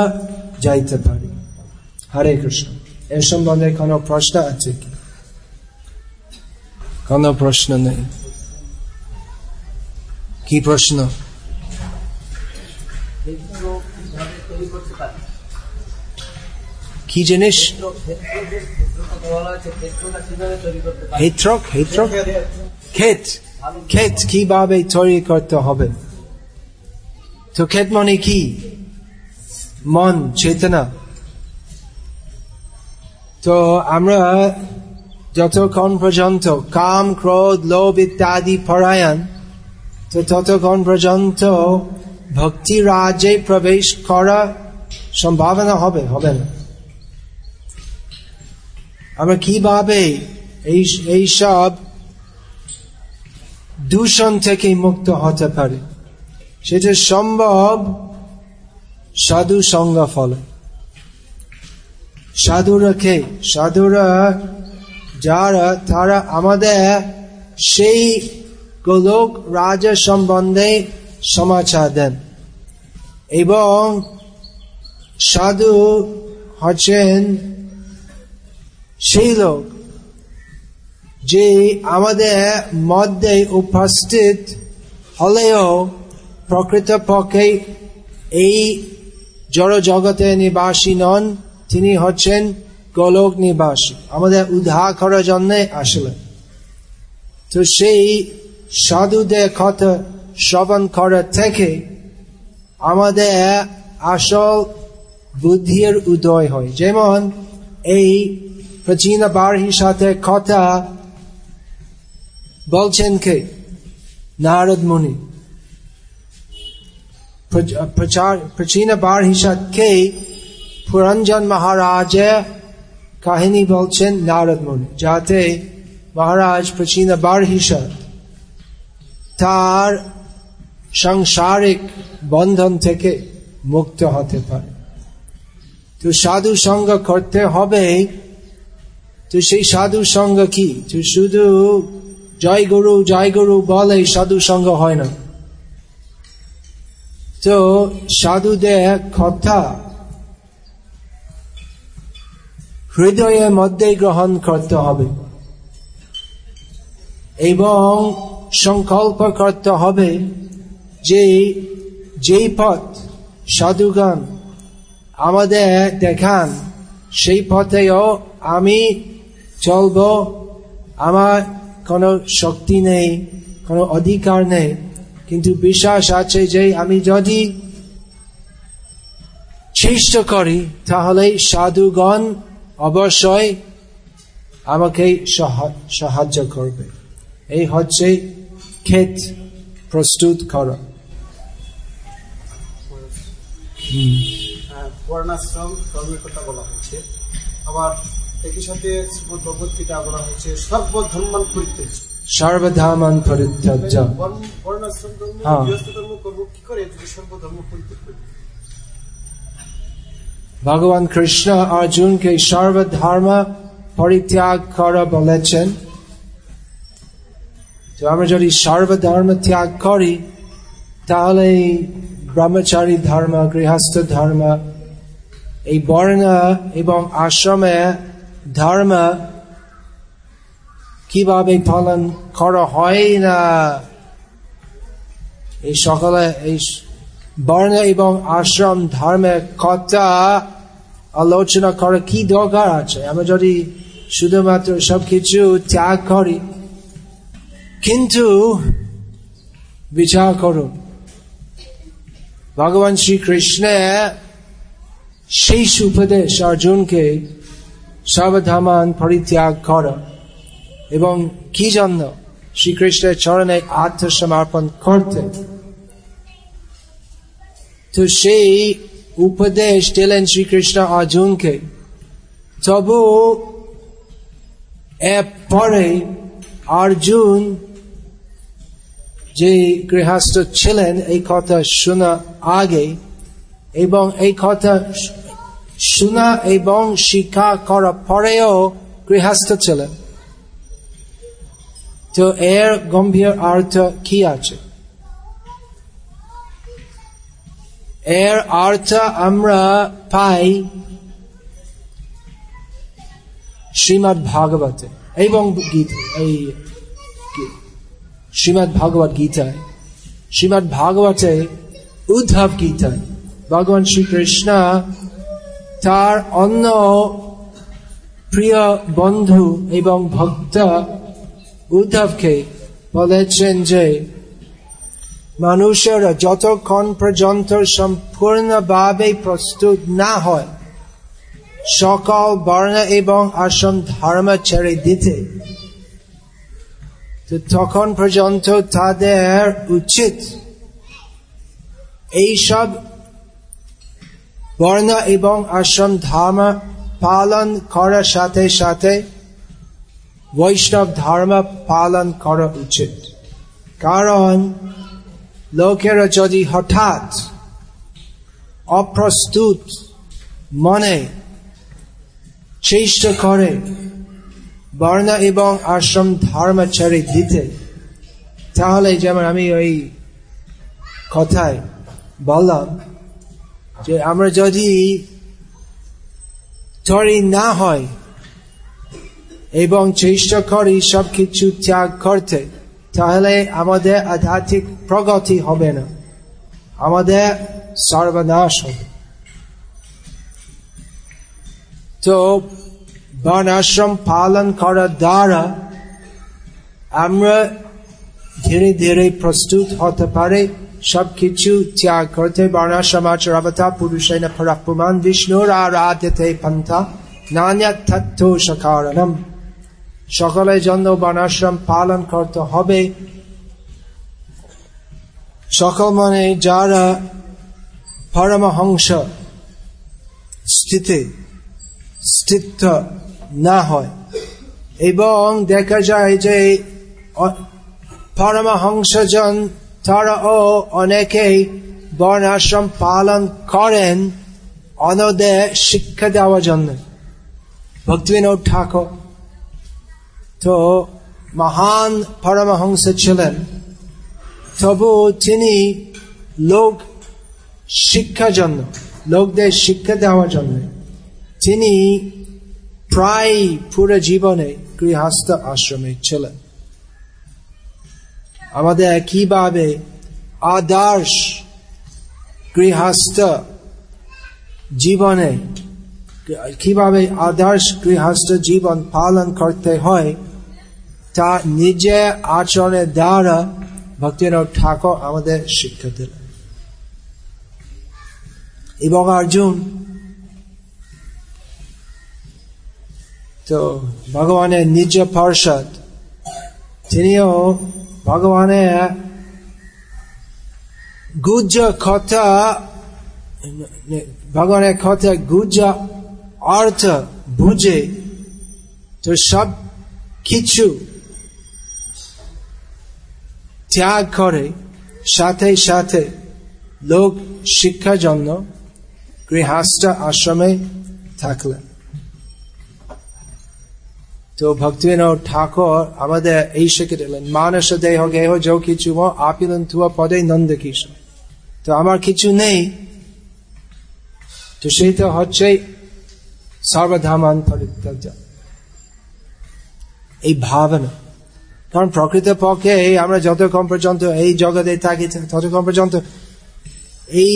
যাইতে পারি। হরে কৃষ্ণ। এর সম্বন্ধে কোন প্রশ্ন আছে কি? কোন প্রশ্ন নেই কি প্রশ্ন কি জিনিস হেত্রক হেত্রক ক্ষেত ক্ষেত কীভাবে তৈরি করতে হবে তো ক্ষেত মানে কি মন চেতনা তো আমরা যতক্ষণ পর্যন্ত কাম, ক্রোধ, লোভ ইত্যাদি পরায়ণ, তো ততক্ষণ পর্যন্ত ভক্তি রাজ্যে প্রবেশ করা সম্ভাবনা হবে হবে না। আমরা কীভাবে এই এইসব দূষণ থেকে মুক্ত হতে পারে? সেটা সম্ভব সাধু সঙ্গ ফলে। সাধুরা কে? সাধুরা যারা, তারা আমাদের সেই গোলক রাজা সম্বন্ধে সমাচার দেন। এবং সাধু হচ্ছেন সেই লোক যে আমাদের মধ্যে উপস্থিত হলেও প্রকৃত পক্ষে এই জড় জগতে নিবাসী নন। তিনি হচ্ছেন গোলক নিবাসী আমাদের উদ্ধার করার জন্য আসলেন তো সেই সাধুদের কথা শ্রবণ করার থেকে আমাদের আসল বুদ্ধির উদয় হয়। যেমন এই প্রাচীন বারহির সাথে কথা বলছেন কে? নারদ মুনি। প্রাচীন বারহির সাথে পুরঞ্জন মহারাজের কাহিনী বলছেন নারদ মুনি যাতে মহারাজ প্রাচীন বারহিসাদ তার সাংসারিক বন্ধন থেকে মুক্ত হতে পারে তো সাধু সঙ্গ করতে হবে তো সেই সাধু সঙ্গ কি তো শুধু জয় গুরু জয় গুরু বলে সাধু সঙ্গ হয় না তো সাধুদের কথা হৃদয়ের মধ্যে গ্রহণ করতে হবে। এবং সংকল্প করতে হবে যে যেই পথ সাধুগান আমাদের দেখান, সেই পথেও আমি চলব। আমার কোনো শক্তি নেই, কোনো অধিকার নেই। কিন্তু বিশ্বাস আছে যে আমি যদি চেষ্টা করি তাহলে সাধুগণ অবশ্যই আমাকে সাহায্য করবে। এই হচ্ছে ক্ষেত প্রস্তুত করা। বর্ণাশ্রম ধর্মের কথা বলা হয়েছে। আবার একই সাথে ভগবদ্গীতা বলা হয়েছে সর্বধর্মান পরিত্যাজ সর্বধামান বর্ণাশ্রম ধর্ম হ্যাঁ। ধর্ম করব কি করে? যদি সর্বধর্ম পরিত্যাগ করি। ভগবান কৃষ্ণ অর্জুনকে সর্বধর্ম পরিত্যাগ করা বলেছেন। তো আমরা যদি সর্বধর্ম ত্যাগ করি, তাহলে ব্রহ্মচারী ধর্ম, গৃহস্থ ধর্ম, এই বর্ণ এবং আশ্রমে ধর্ম কীভাবে পালন করা হয় না? এই সকলে এই বর্ণ এবং আশ্রম ধর্মের কথা আলোচনা করা কি দরকার আছে আমরা যদি শুধুমাত্র সবকিছু ত্যাগ করি কিন্তু বিচার করুন ভগবান শ্রীকৃষ্ণে শেষ উপদেশ অর্জুনকে সর্বধামান পরিত্যাগ কর এবং কি জন্য শ্রীকৃষ্ণের চরণে আত্মসমর্পণ করতে তো সেই উপদেশ দিলেন শ্রীকৃষ্ণ অর্জুনকে তবু এরপরে অর্জুন যে গৃহস্থ ছিলেন, এই কথা শোনা আগে এবং এই কথা শোনা এবং শিক্ষা করা পরেও গৃহস্থ ছিলেন। তো এর গম্ভীর অর্থ কি আছে? এর অর্থ আমরা পাই শ্রীমৎ ভাগবতে এবং গীতা, এই শ্রীমৎ ভাগবত গীতায় শ্রীমৎ ভাগবতে উদ্ধব গীতায় ভগবান শ্রীকৃষ্ণ তার অন্য প্রিয় বন্ধু এবং ভক্ত উদ্ধবকে বলেছেন যে মানুষেরা যতক্ষণ পর্যন্ত সম্পূর্ণভাবে প্রস্তুত না হয়, সকল বর্ণ এবং আসন ধর্ম ছেড়ে দিতে তখন পর্যন্ত তাদের উচিত এইসব বর্ণ এবং আশ্রম ধর্ম পালন করার সাথে সাথে বৈষ্ণব ধর্ম পালন করা উচিত। কারণ লোকেরা যদি হঠাৎ অপ্রস্তুত মনে চেষ্টা করে বর্ণ এবং আশ্রম ধর্ম ছেড়ে দিতে তাহলে যেমন আমি ওই কথায় বললাম যে আমরা যদি তরি না হয় এবং চেষ্টা করি সবকিছু ত্যাগ করতে তাহলে আমাদের আধ্যাত্মিক প্রগতি হবে না। আমাদের সর্বনাশ হবে। তো বর্ণাশ্রম পালন করার দ্বারা আমরা ধীরে ধীরে প্রস্তুত হতে পারে। সবকিছু ত্যাগ করতে বর্ণাশ্রমাচরবতা পুরুষেন পরাপুমান বিষ্ণুর আরাধ্যতে পন্থা নানা তথ্য সকারণম। সকলের জন্য বর্ণাশ্রম পালন করতে হবে। সকল মানে যারা পরমহংস স্থিতি, স্থিত না হয়, এবং দেখা যায় যে পরমহংসজন তারাও অনেকেই বর্ণাশ্রম পালন করেন অনদের শিক্ষা দেওয়ার জন্য। ভক্তিবিনোদ ঠাকুর তো মহান পরমহংস ছিলেন। তবু তিনি লোক শিক্ষার জন্য, লোকদের শিক্ষা দেওয়ার জন্য তিনি প্রায় পুরো জীবনে গৃহস্থ আশ্রমে ছিলেন। আমাদের কীভাবে আদর্শ গৃহস্থ জীবনে, কীভাবে আদর্শ গৃহস্থ জীবন পালন করতে হয় তা নিজে আচরণের দ্বারা ভক্তিনাথ ঠাকুর আমাদের শিক্ষা দিলেন। এবং অর্জুন, তো ভগবানের নিজ পার্ষদ তিনিও ভগবানের গুজ কথা ভগবানের কথা গুজ অর্থ বুঝে, তো সব কিছু ত্যাগ করে, সাথে সাথে লোক শিক্ষার জন্য গৃহস্থ আশ্রমে থাকলেন। তো ভক্তিবিনোদ, ঠাকুর আমাদের এই শিখে দিলেন মানস দেহ গেহ যো কিছু আপিলেন থুয়া পদে নন্দ কিশোর তো আমার কিছু নেই। তো সেই তো হচ্ছে সর্বধামান এই ভাবনা কারণ প্রকৃত পক্ষে আমরা যতক্ষণ পর্যন্ত এই জগতে থাকি ততক্ষণ পর্যন্ত এই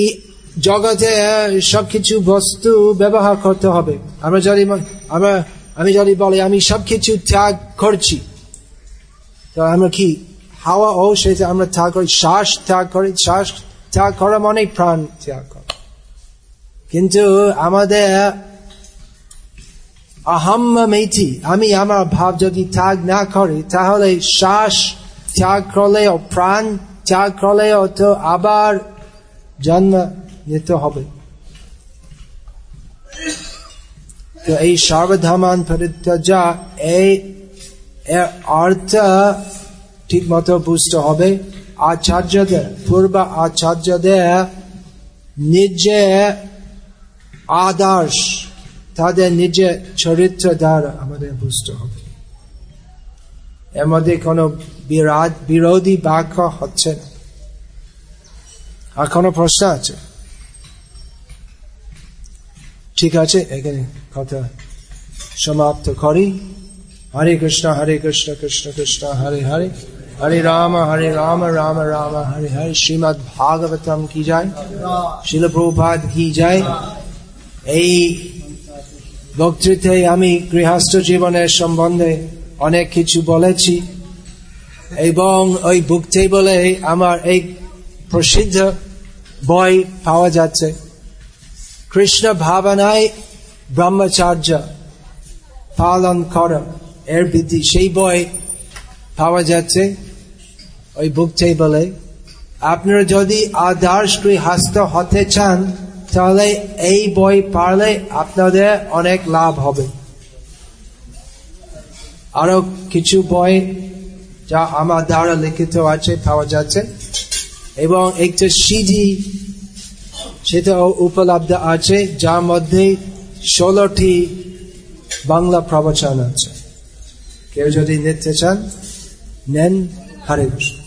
জগতে সবকিছু বস্তু ব্যবহার করতে হবে। আমরা যদি আমরা আমি যদি বলি, আমি সবকিছু ত্যাগ করছি, তো আমরা কি হাওয়া ও সেটা আমরা ত্যাগ করি? শ্বাস ত্যাগ করি? শ্বাস ত্যাগ করা মানে প্রাণ ত্যাগ করা। কিন্তু আমাদের আহম মেথি আমি আমার ভাব যদি ত্যাগ না করি তাহলে শ্বাস ত্যাগ করলে ও প্রাণ ত্যাগ করলে তো আবার জন্ম নিতে হবে তো এই সর্বধমান পরিত্যাজা এই অর্থ ঠিক মতো বুঝতে হবে আচার্যদের পূর্ব আচার্যদের নিজে আদর্শ তাদের নিজের চরিত্র দ্বারা আমাদের বুঝতে হবে। এর মধ্যে কোনো বিরোধী বাক্য হচ্ছে না। আর কোনো প্রশ্ন আছে? ঠিক আছে, এখানে কথা সমাপ্ত করি। হরে কৃষ্ণ হরে কৃষ্ণ কৃষ্ণ কৃষ্ণ, হরে হরে। হরে রাম হরে রাম রাম রাম, হরে হরে। শ্রীমদ ভাগবতম কি যায়? শিল প্রভাত কি যায়? এই বক্তৃতে আমি গৃহস্থ জীবনের সম্বন্ধে অনেক কিছু বলেছি। এবং ওই বুকতে বলে আমার এই প্রসিদ্ধ বই পাওয়া যাচ্ছে। কৃষ্ণ ভাবনায় ব্রহ্মচার্য পালন কর, এর বৃদ্ধি সেই বই পাওয়া যাচ্ছে। ওই বুক টেবলে আপনারা যদি আদর্শ গৃহস্থ হতে চান তাহলে এই বই পারলে আপনাদের অনেক লাভ হবে। আরও কিছু বই যা আমার দ্বারা লিখিত আছে, পাওয়া যাচ্ছে। এবং একটা সিডি সেটা উপলব্ধ আছে, যার মধ্যে ষোলোটি বাংলা প্রবচন আছে। কেউ যদি নিতে চান, নেন হরে কৃষ্ণ